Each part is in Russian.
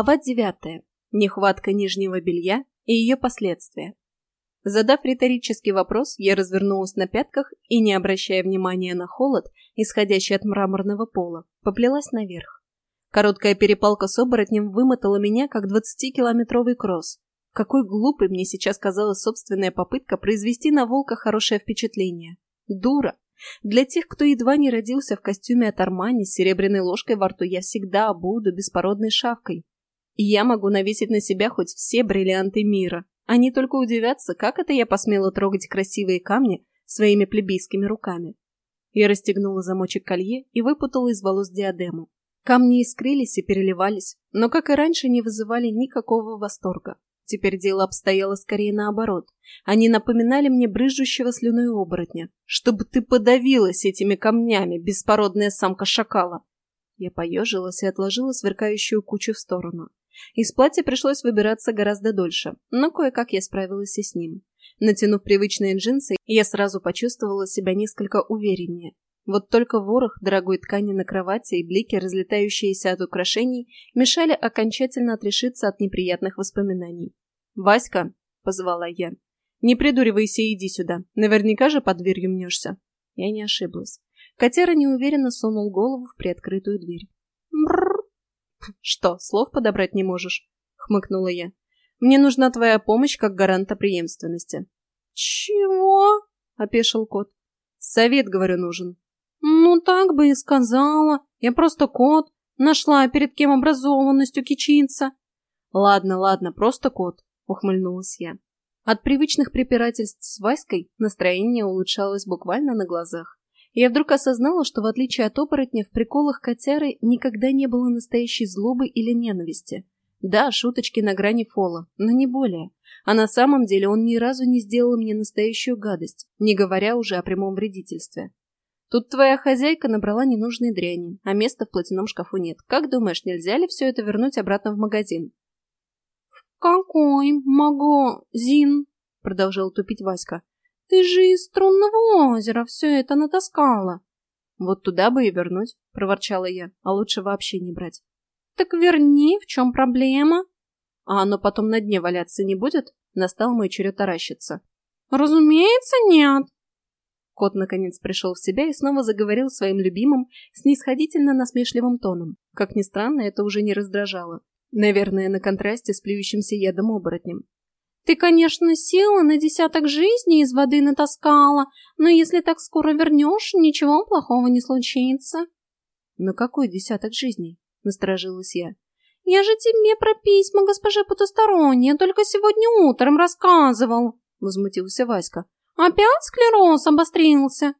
Глава 9. Нехватка нижнего белья и ее последствия. Задав риторический вопрос, я развернулась на пятках и, не обращая внимания на холод, исходящий от мраморного пола, поплелась наверх. Короткая перепалка с оборотнем вымотала меня, как 20-километровый кросс. Какой глупой мне сейчас казалась собственная попытка произвести на волка хорошее впечатление. Дура! Для тех, кто едва не родился в костюме от Армани с серебряной ложкой во рту, я всегда буду беспородной шавкой. И я могу навесить на себя хоть все бриллианты мира. Они только удивятся, как это я посмела трогать красивые камни своими плебейскими руками. Я расстегнула замочек колье и выпутала из волос диадему. Камни искрились и переливались, но, как и раньше, не вызывали никакого восторга. Теперь дело обстояло скорее наоборот. Они напоминали мне брыжущего слюной оборотня. «Чтобы ты подавилась этими камнями, беспородная самка шакала!» Я поежилась и отложила сверкающую кучу в сторону. Из платья пришлось выбираться гораздо дольше, но кое-как я справилась и с ним. Натянув привычные джинсы, я сразу почувствовала себя несколько увереннее. Вот только ворох дорогой ткани на кровати и блики, разлетающиеся от украшений, мешали окончательно отрешиться от неприятных воспоминаний. «Васька!» — позвала я. «Не придуривайся иди сюда. Наверняка же под дверью мнешься». Я не ошиблась. Котяра неуверенно сунул голову в приоткрытую дверь. «Что, слов подобрать не можешь?» — хмыкнула я. «Мне нужна твоя помощь как гаранта преемственности». «Чего?» — опешил кот. «Совет, говорю, нужен». «Ну, так бы и сказала. Я просто кот. Нашла перед кем образованностью кичиться». «Ладно, ладно, просто кот», — ухмыльнулась я. От привычных препирательств с Васькой настроение улучшалось буквально на глазах. Я вдруг осознала, что в отличие от оборотня, в приколах котяры никогда не было настоящей злобы или ненависти. Да, шуточки на грани фола, но не более. А на самом деле он ни разу не сделал мне настоящую гадость, не говоря уже о прямом вредительстве. Тут твоя хозяйка набрала ненужные дряни, а места в платяном шкафу нет. Как думаешь, нельзя ли все это вернуть обратно в магазин? — В какой магазин? — продолжал тупить Васька. Ты же из струнного озера все это натаскала. Вот туда бы и вернуть, проворчала я, а лучше вообще не брать. Так верни, в чем проблема? А оно потом на дне валяться не будет? Настал мой черед таращиться. Разумеется, нет. Кот наконец пришел в себя и снова заговорил своим любимым, снисходительно насмешливым тоном. Как ни странно, это уже не раздражало. Наверное, на контрасте с плюющимся ядом оборотнем. Ты, конечно, села на десяток жизней из воды натаскала, но если так скоро вернешь, ничего плохого не случится. На какой десяток жизней? Насторожилась я. Я же тебе про письма госпоже потусторонние только сегодня утром рассказывал, возмутился Васька. Опять склероз обострился.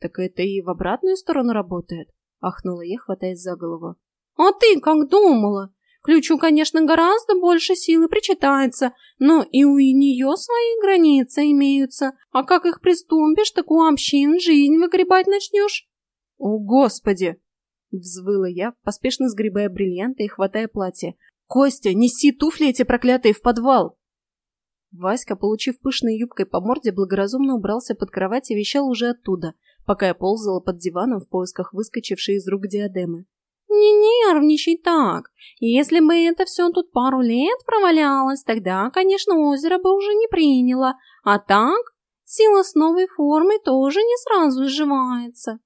Так это и в обратную сторону работает, ахнула я, хватаясь за голову. А ты как думала? Ключу, конечно, гораздо больше силы причитается, но и у нее свои границы имеются. А как их приступишь, так у общин жизнь выгребать начнешь. О, Господи! Взвыла я, поспешно сгребая бриллианты и хватая платье. «Костя, неси туфли эти проклятые в подвал!» Васька, получив пышной юбкой по морде, благоразумно убрался под кровать и вещал уже оттуда, пока я ползала под диваном в поисках выскочившей из рук диадемы. Не нервничай так. Если бы это все тут пару лет провалялось, тогда, конечно, озеро бы уже не приняло. А так, сила с новой формой тоже не сразу изживается.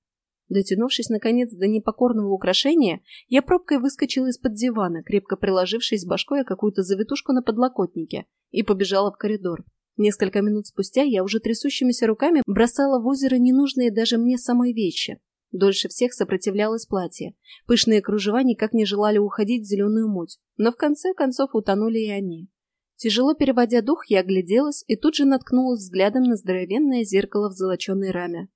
Дотянувшись, наконец, до непокорного украшения, я пробкой выскочила из-под дивана, крепко приложившись башкой о какую-то завитушку на подлокотнике, и побежала в коридор. Несколько минут спустя я уже трясущимися руками бросала в озеро ненужные даже мне самой вещи. Дольше всех сопротивлялось платье. Пышные кружева никак не желали уходить в зеленую муть, но в конце концов утонули и они. Тяжело переводя дух, я огляделась и тут же наткнулась взглядом на здоровенное зеркало в золоченой раме.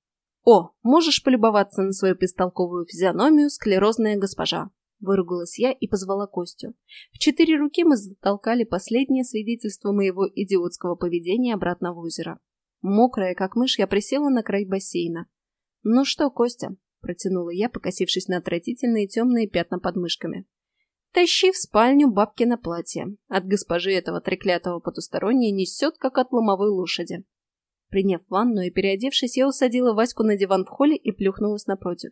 «О, можешь полюбоваться на свою пестолковую физиономию, склерозная госпожа!» Выругалась я и позвала Костю. В четыре руки мы затолкали последнее свидетельство моего идиотского поведения обратно в озеро. Мокрая, как мышь, я присела на край бассейна. «Ну что, Костя, протянула я, покосившись на отвратительные темные пятна под мышками. Тащи в спальню бабки на платье. От госпожи этого треклятого потустороннее несет, как от ломовой лошади. Приняв ванну и переодевшись, я усадила Ваську на диван в холле и плюхнулась напротив.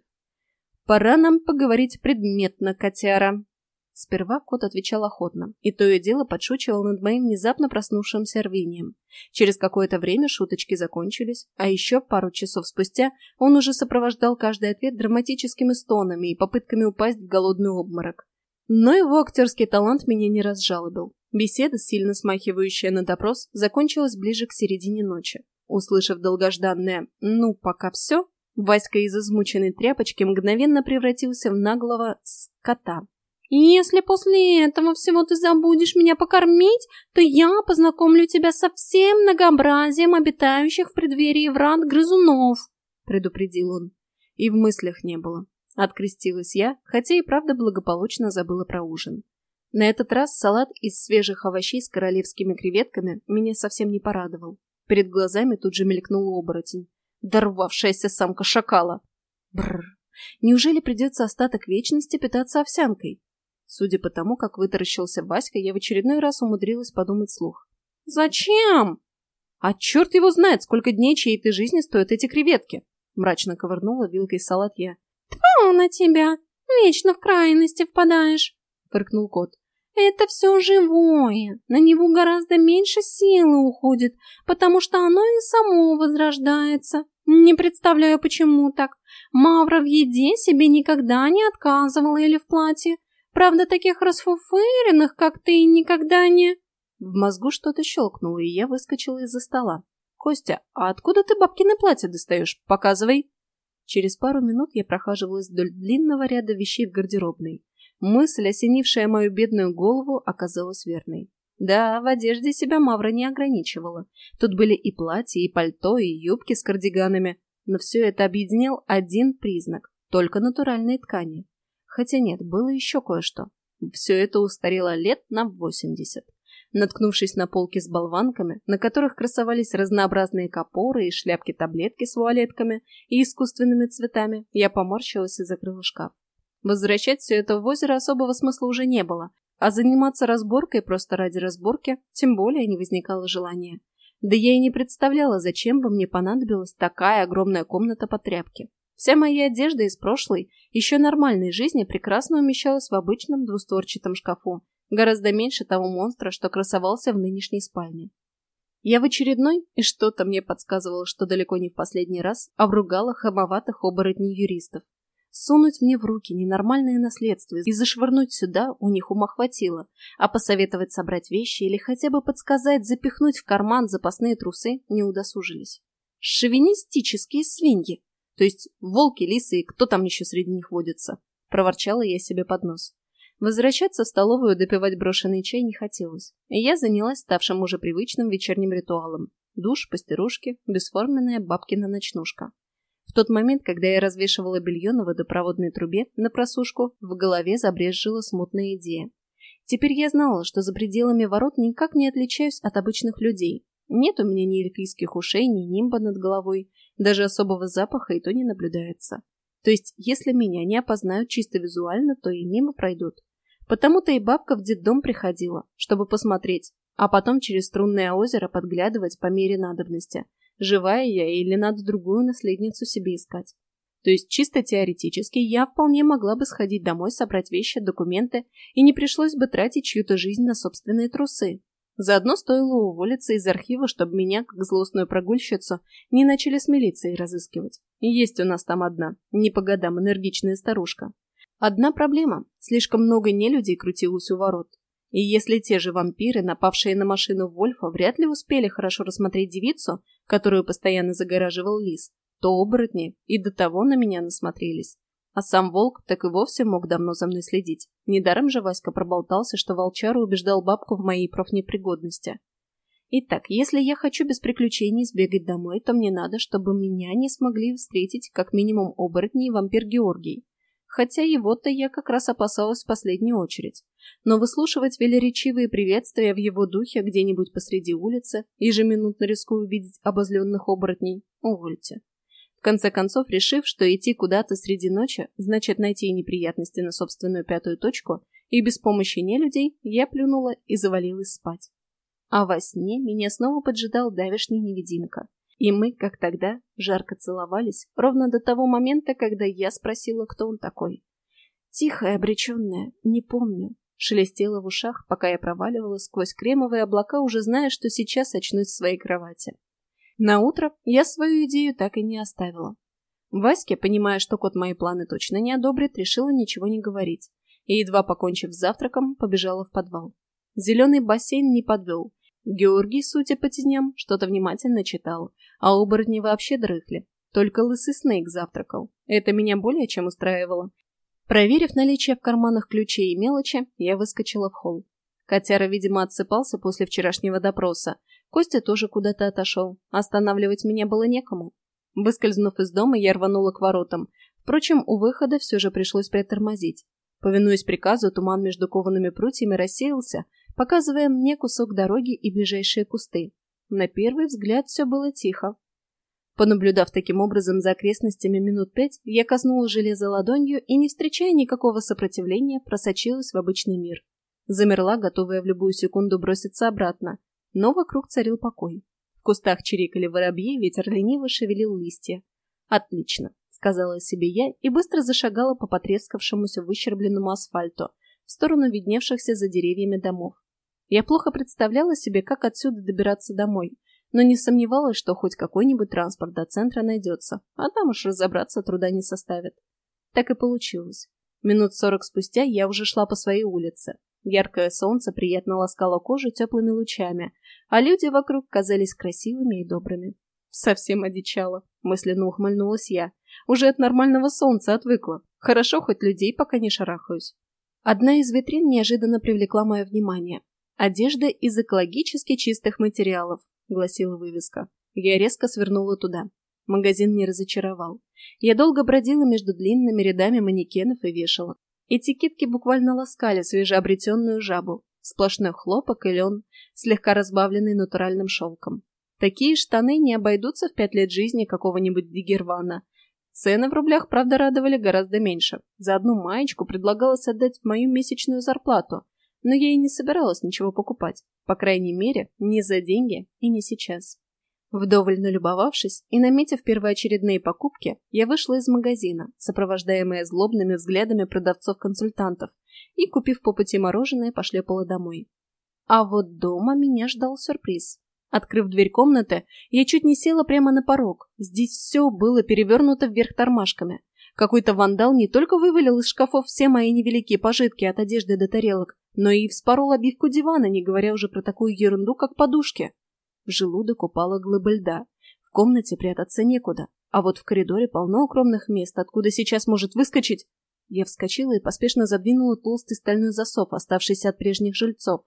«Пора нам поговорить предметно, котяра». Сперва кот отвечал охотно, и то и дело подшучивал над моим внезапно проснувшимся рвением. Через какое-то время шуточки закончились, а еще пару часов спустя он уже сопровождал каждый ответ драматическими стонами и попытками упасть в голодный обморок. Но его актерский талант меня не разжалобил. Беседа, сильно смахивающая на допрос, закончилась ближе к середине ночи. Услышав долгожданное «ну, пока все», Васька из измученной тряпочки мгновенно превратился в наглого скота. «Если после этого всего ты забудешь меня покормить, то я познакомлю тебя со всем многообразием обитающих в преддверии врат грызунов», — предупредил он. И в мыслях не было. Открестилась я, хотя и правда благополучно забыла про ужин. На этот раз салат из свежих овощей с королевскими креветками меня совсем не порадовал. Перед глазами тут же мелькнул оборотень. Дорвавшаяся самка шакала. Бррр. Неужели придется остаток вечности питаться овсянкой? Судя по тому, как вытаращился Васька, я в очередной раз умудрилась подумать слух. «Зачем?» «А черт его знает, сколько дней чьей-то жизни стоят эти креветки!» Мрачно ковырнула вилкой салат я. «Тьфу на тебя! Вечно в крайности впадаешь!» — фыркнул кот. «Это все живое, на него гораздо меньше силы уходит, потому что оно и само возрождается. Не представляю, почему так. Мавра в еде себе никогда не отказывала или в платье. Правда, таких расфуфыренных, как ты, никогда не...» В мозгу что-то щелкнуло, и я выскочила из-за стола. «Костя, а откуда ты бабкины платье достаешь? Показывай!» Через пару минут я прохаживалась вдоль длинного ряда вещей в гардеробной. Мысль, осенившая мою бедную голову, оказалась верной. Да, в одежде себя Мавра не ограничивала. Тут были и платья, и пальто, и юбки с кардиганами. Но все это объединял один признак – только натуральные ткани. Хотя нет, было еще кое-что. Все это устарело лет на 80. Наткнувшись на полки с болванками, на которых красовались разнообразные копоры и шляпки-таблетки с вуалетками и искусственными цветами, я поморщилась и закрыла шкаф. Возвращать все это в озеро особого смысла уже не было, а заниматься разборкой просто ради разборки тем более не возникало желания. Да я и не представляла, зачем бы мне понадобилась такая огромная комната под тряпки. Вся моя одежда из прошлой, еще нормальной жизни прекрасно умещалась в обычном двустворчатом шкафу, гораздо меньше того монстра, что красовался в нынешней спальне. Я в очередной, и что-то мне подсказывало, что далеко не в последний раз, обругала хамоватых оборотней юристов. Сунуть мне в руки ненормальное наследство и зашвырнуть сюда у них ума хватило, а посоветовать собрать вещи или хотя бы подсказать запихнуть в карман запасные трусы не удосужились. Шовинистические свиньи! То есть волки, лисы и кто там еще среди них водится. Проворчала я себе под нос. Возвращаться в столовую допивать брошенный чай не хотелось, и я занялась ставшим уже привычным вечерним ритуалом. Душ, постирушки, бесформенная бабкина ночнушка. В тот момент, когда я развешивала белье на водопроводной трубе на просушку, в голове забрезжила смутная идея. Теперь я знала, что за пределами ворот никак не отличаюсь от обычных людей. Нет у меня ни эльфийских ушей, ни нимба над головой, даже особого запаха и то не наблюдается. То есть, если меня не опознают чисто визуально, то и мимо пройдут. Потому-то и бабка в детдом приходила, чтобы посмотреть, а потом через струнное озеро подглядывать по мере надобности, живая я или надо другую наследницу себе искать. То есть чисто теоретически я вполне могла бы сходить домой, собрать вещи, документы, и не пришлось бы тратить чью-то жизнь на собственные трусы. Заодно стоило уволиться из архива, чтобы меня, как злостную прогульщицу, не начали с милицией разыскивать. Есть у нас там одна, не по годам энергичная старушка. Одна проблема – слишком много нелюдей крутилось у ворот. И если те же вампиры, напавшие на машину Вольфа, вряд ли успели хорошо рассмотреть девицу, которую постоянно загораживал лис, то оборотни и до того на меня насмотрелись. А сам волк так и вовсе мог давно за мной следить. Недаром же Васька проболтался, что волчара убеждал бабку в моей профнепригодности. Итак, если я хочу без приключений сбегать домой, то мне надо, чтобы меня не смогли встретить как минимум оборотни и вампир Георгий. Хотя его-то я как раз опасалась в последнюю очередь. Но выслушивать велеречивые приветствия в его духе где-нибудь посреди улицы, ежеминутно рискую увидеть обозленных оборотней, увольте конце концов, решив, что идти куда-то среди ночи значит найти неприятности на собственную пятую точку, и без помощи нелюдей я плюнула и завалилась спать. А во сне меня снова поджидал давишний невидимка. И мы, как тогда, жарко целовались, ровно до того момента, когда я спросила, кто он такой. Тихая, обреченная, не помню. Шелестело в ушах, пока я проваливалась сквозь кремовые облака, уже зная, что сейчас очнусь в своей кровати. На утро я свою идею так и не оставила. Ваське, понимая, что кот мои планы точно не одобрит, решила ничего не говорить. И, едва покончив с завтраком, побежала в подвал. Зеленый бассейн не подвел. Георгий, судя по теням, что-то внимательно читал, а оборотни вообще дрыхли. Только лысый Снейк завтракал. Это меня более чем устраивало. Проверив наличие в карманах ключей и мелочи, я выскочила в холл. Котяра, видимо, отсыпался после вчерашнего допроса. Костя тоже куда-то отошел. Останавливать меня было некому. Выскользнув из дома, я рванула к воротам. Впрочем, у выхода все же пришлось притормозить. Повинуясь приказу, туман между коваными прутьями рассеялся, показывая мне кусок дороги и ближайшие кусты. На первый взгляд все было тихо. Понаблюдав таким образом за окрестностями минут пять, я коснула железа ладонью и, не встречая никакого сопротивления, просочилась в обычный мир. Замерла, готовая в любую секунду броситься обратно, но вокруг царил покой кустах чирикали воробьи, ветер лениво шевелил листья. «Отлично», — сказала себе я и быстро зашагала по потрескавшемуся выщербленному асфальту в сторону видневшихся за деревьями домов. Я плохо представляла себе, как отсюда добираться домой, но не сомневалась, что хоть какой-нибудь транспорт до центра найдется, а там уж разобраться труда не составит. Так и получилось. Минут сорок спустя я уже шла по своей улице. Яркое солнце приятно ласкало кожу теплыми лучами, а люди вокруг казались красивыми и добрыми. Совсем одичала, мысленно ухмыльнулась я. Уже от нормального солнца отвыкла. Хорошо, хоть людей пока не шарахаюсь. Одна из витрин неожиданно привлекла мое внимание. «Одежда из экологически чистых материалов», — гласила вывеска. Я резко свернула туда. Магазин не разочаровал. Я долго бродила между длинными рядами манекенов и вешалок. Этикетки буквально ласкали свежеобретенную жабу. Сплошной хлопок и лен, слегка разбавленный натуральным шелком. Такие штаны не обойдутся в пять лет жизни какого-нибудь дигервана. Цены в рублях, правда, радовали гораздо меньше. За одну маечку предлагалось отдать мою месячную зарплату, но я и не собиралась ничего покупать. По крайней мере, не за деньги и не сейчас. Вдоволь налюбовавшись и наметив первоочередные покупки, я вышла из магазина, сопровождаемая злобными взглядами продавцов-консультантов, и, купив по пути мороженое, пошлепала домой. А вот дома меня ждал сюрприз. Открыв дверь комнаты, я чуть не села прямо на порог. Здесь все было перевернуто вверх тормашками. Какой-то вандал не только вывалил из шкафов все мои невеликие пожитки от одежды до тарелок, но и вспорол обивку дивана, не говоря уже про такую ерунду, как подушки. В желудок упала глыба льда. В комнате прятаться некуда, а вот в коридоре полно укромных мест, откуда сейчас может выскочить. Я вскочила и поспешно задвинула толстый стальной засов, оставшийся от прежних жильцов.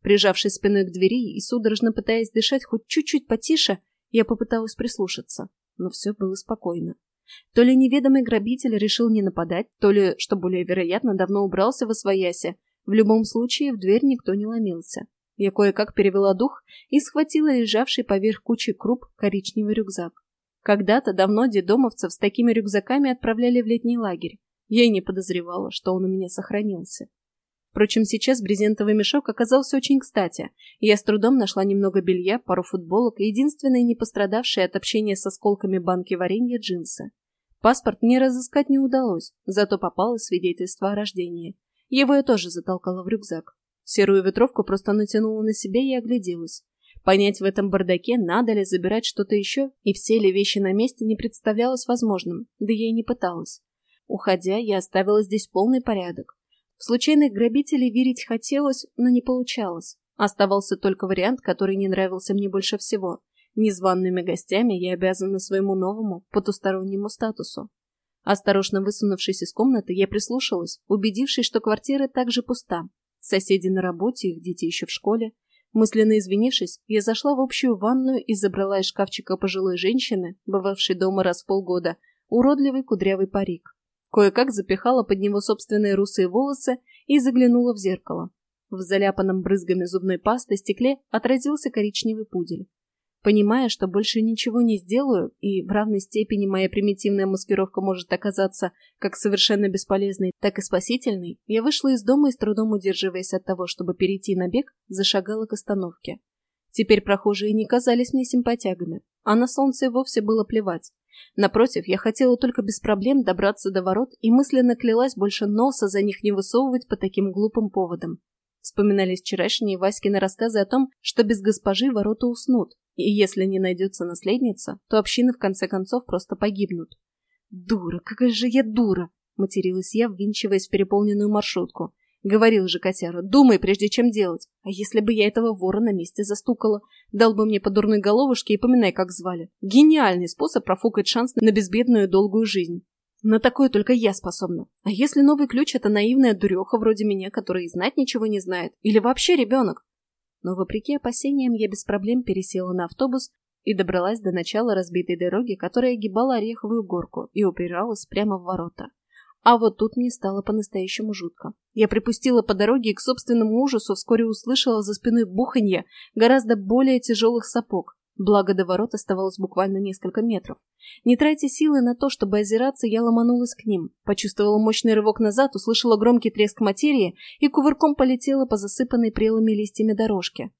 Прижавшись спиной к двери и судорожно пытаясь дышать хоть чуть-чуть потише, я попыталась прислушаться, но все было спокойно. То ли неведомый грабитель решил не нападать, то ли, что более вероятно, давно убрался в освоясе. В любом случае в дверь никто не ломился. Я кое-как перевела дух и схватила лежавший поверх кучи круп коричневый рюкзак. Когда-то давно дедомовцев с такими рюкзаками отправляли в летний лагерь. Я и не подозревала, что он у меня сохранился. Впрочем, сейчас брезентовый мешок оказался очень кстати, я с трудом нашла немного белья, пару футболок и единственные не пострадавшие от общения с осколками банки варенья джинсы. Паспорт мне разыскать не удалось, зато попало свидетельство о рождении. Его я тоже затолкала в рюкзак. Серую ветровку просто натянула на себя и огляделась. Понять в этом бардаке, надо ли забирать что-то еще, и все ли вещи на месте не представлялось возможным, да я и не пыталась. Уходя, я оставила здесь полный порядок. В случайных грабителей верить хотелось, но не получалось. Оставался только вариант, который не нравился мне больше всего. Незваными гостями я обязана своему новому, потустороннему статусу. Осторожно высунувшись из комнаты, я прислушалась, убедившись, что квартира также пуста, Соседи на работе, их дети еще в школе. Мысленно извинившись, я зашла в общую ванную и забрала из шкафчика пожилой женщины, бывавшей дома раз в полгода, уродливый кудрявый парик. Кое-как запихала под него собственные русые волосы и заглянула в зеркало. В заляпанном брызгами зубной пасты стекле отразился коричневый пудель. Понимая, что больше ничего не сделаю, и в равной степени моя примитивная маскировка может оказаться как совершенно бесполезной, так и спасительной, я вышла из дома и с трудом удерживаясь от того, чтобы перейти на бег, зашагала к остановке. Теперь прохожие не казались мне симпатягами, а на солнце вовсе было плевать. Напротив, я хотела только без проблем добраться до ворот и мысленно клялась больше носа за них не высовывать по таким глупым поводам. Вспоминались вчерашние Васькины рассказы о том, что без госпожи ворота уснут, и если не найдется наследница, то общины в конце концов просто погибнут. «Дура, какая же я дура!» — материлась я, ввинчиваясь в переполненную маршрутку. Говорил же котяра, думай, прежде чем делать. А если бы я этого вора на месте застукала? Дал бы мне по дурной головушке и поминай, как звали. Гениальный способ профукать шанс на безбедную долгую жизнь. На такое только я способна. А если новый ключ — это наивная дуреха вроде меня, которая и знать ничего не знает? Или вообще ребенок? Но, вопреки опасениям, я без проблем пересела на автобус и добралась до начала разбитой дороги, которая огибала Ореховую горку и упиралась прямо в ворота. А вот тут мне стало по-настоящему жутко. Я припустила по дороге и к собственному ужасу вскоре услышала за спиной буханье гораздо более тяжелых сапог. Благо до ворот оставалось буквально несколько метров. Не тратя силы на то, чтобы озираться, я ломанулась к ним. Почувствовала мощный рывок назад, услышала громкий треск материи и кувырком полетела по засыпанной прелыми листьями дорожке.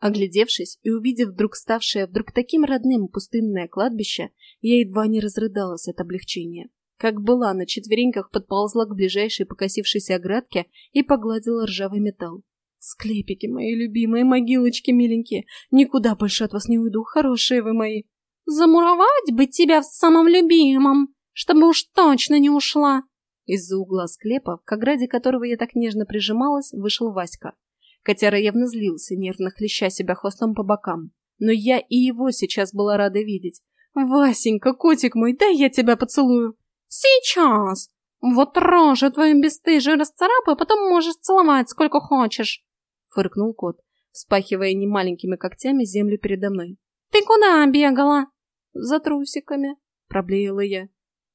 Оглядевшись и увидев вдруг ставшее вдруг таким родным пустынное кладбище, я едва не разрыдалась от облегчения. Как была, на четвереньках подползла к ближайшей покосившейся оградке и погладила ржавый металл. «Склепики мои любимые, могилочки миленькие, никуда больше от вас не уйду, хорошие вы мои!» «Замуровать бы тебя в самом любимом, чтобы уж точно не ушла!» Из-за угла склепа, к ограде которого я так нежно прижималась, вышел Васька. Котяра явно злился, нервно хлеща себя хвостом по бокам. Но я и его сейчас была рада видеть. «Васенька, котик мой, дай я тебя поцелую!» «Сейчас! Вот рожу твою бесстыжую расцарапаю, потом можешь целовать сколько хочешь!» Фыркнул кот, спахивая немаленькими когтями землю передо мной. «Ты куда бегала?» «За трусиками», — проблеяла я.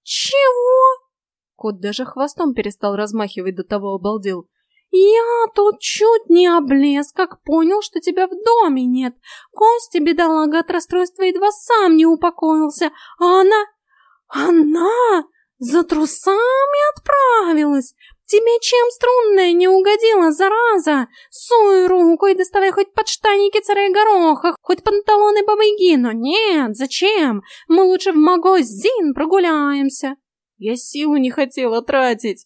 «Чего?» Кот даже хвостом перестал размахивать, до того обалдел. «Я тут чуть не облез, как понял, что тебя в доме нет. Костя, бедолага, от расстройства едва сам не упокоился, а она... Она за трусами отправилась. Тебе чем струнная не угодила, зараза? Суй руку и доставай хоть подштанники царя гороха, хоть панталоны бабайги, но нет, зачем? Мы лучше в магазин прогуляемся. Я силу не хотела тратить.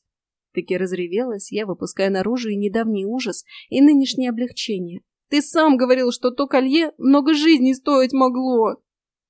Таки разревелась я, выпуская наружу и недавний ужас, и нынешнее облегчение. Ты сам говорил, что то колье много жизней стоить могло.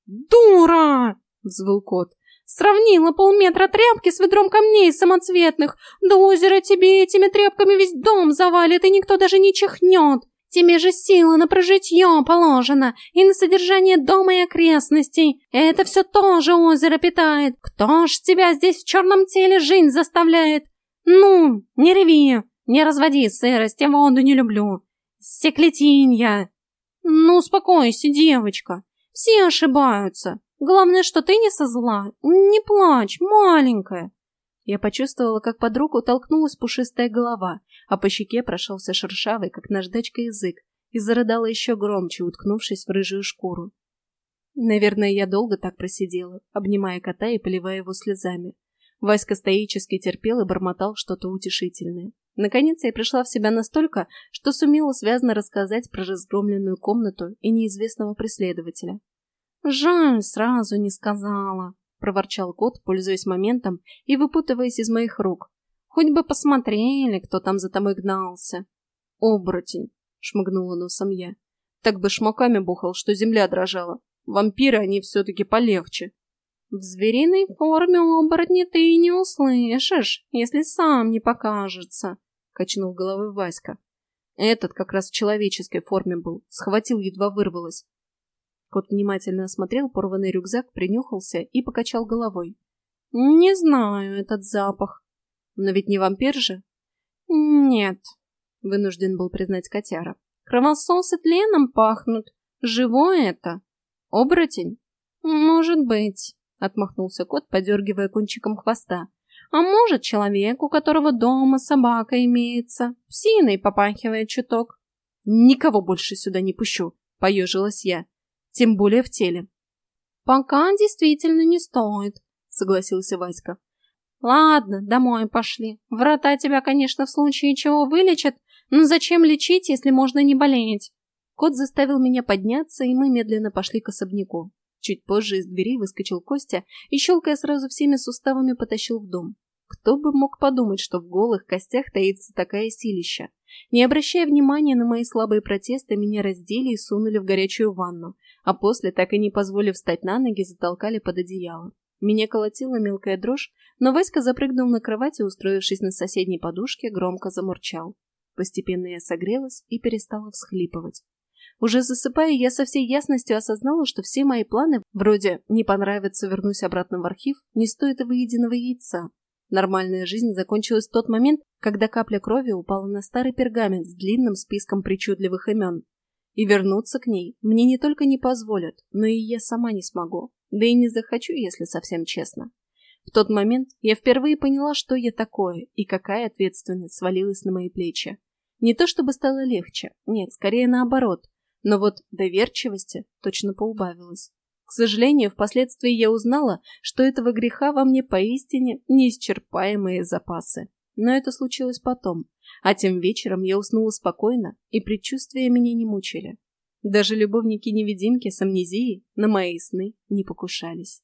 «Дура!» — взвыл кот. Сравнила полметра тряпки с ведром камней самоцветных. До озера тебе этими тряпками весь дом завалит, и никто даже не чихнет. Тебе же сила на прожитье положена, и на содержание дома и окрестностей. Это все тоже озеро питает. Кто ж тебя здесь в черном теле жить заставляет? Ну, не реви, не разводи сырость, я воду не люблю. Стеклетинья. Ну, успокойся, девочка. Все ошибаются. Главное, что ты не со зла. Не плачь, маленькая. Я почувствовала, как под руку толкнулась пушистая голова, а по щеке прошелся шершавый, как наждачка, язык, и зарыдала еще громче, уткнувшись в рыжую шкуру. Наверное, я долго так просидела, обнимая кота и поливая его слезами. Васька стоически терпел и бормотал что-то утешительное. Наконец я пришла в себя настолько, что сумела связно рассказать про разгромленную комнату и неизвестного преследователя. «Жаль, сразу не сказала», — проворчал кот, пользуясь моментом и выпутываясь из моих рук. «Хоть бы посмотрели, кто там за тобой гнался». «Оборотень», — шмыгнула носом я. «Так бы шмаками бухал, что земля дрожала. Вампиры, они все-таки полегче». «В звериной форме оборотня ты и не услышишь, если сам не покажется», — качнул головой Васька. Этот как раз в человеческой форме был, схватил, едва вырвалось. Кот внимательно осмотрел порванный рюкзак, принюхался и покачал головой. «Не знаю этот запах. Но ведь не вампир же?» «Нет», — вынужден был признать котяра. «Кровососы тленом пахнут. Живое это? Оборотень?» «Может быть», — отмахнулся кот, подергивая кончиком хвоста. «А может, человек, у которого дома собака имеется, псиной попахивает чуток». «Никого больше сюда не пущу», — поежилась я тем более в теле. «Пока действительно не стоит», — согласился Васька. «Ладно, домой пошли. Врата тебя, конечно, в случае чего вылечат, но зачем лечить, если можно не болеть?» Кот заставил меня подняться, и мы медленно пошли к особняку. Чуть позже из двери выскочил Костя и, щелкая сразу всеми суставами, потащил в дом. Кто бы мог подумать, что в голых костях таится такая силища. Не обращая внимания на мои слабые протесты, меня раздели и сунули в горячую ванну, а после, так и не позволив встать на ноги, затолкали под одеяло. Меня колотила мелкая дрожь, но Васька запрыгнул на кровать и, устроившись на соседней подушке, громко замурчал. Постепенно я согрелась и перестала всхлипывать. Уже засыпая, я со всей ясностью осознала, что все мои планы, вроде «не понравится, вернусь обратно в архив», не стоят выеденного яйца. Нормальная жизнь закончилась в тот момент, когда капля крови упала на старый пергамент с длинным списком причудливых имен. И вернуться к ней мне не только не позволят, но и я сама не смогу. Да и не захочу, если совсем честно. В тот момент я впервые поняла, что я такое и какая ответственность свалилась на мои плечи. Не то чтобы стало легче, нет, скорее наоборот. Но вот доверчивости точно поубавилось. К сожалению, впоследствии я узнала, что этого греха во мне поистине неисчерпаемые запасы. Но это случилось потом, а тем вечером я уснула спокойно, и предчувствия меня не мучили. Даже любовники-невидимки с амнезией на мои сны не покушались.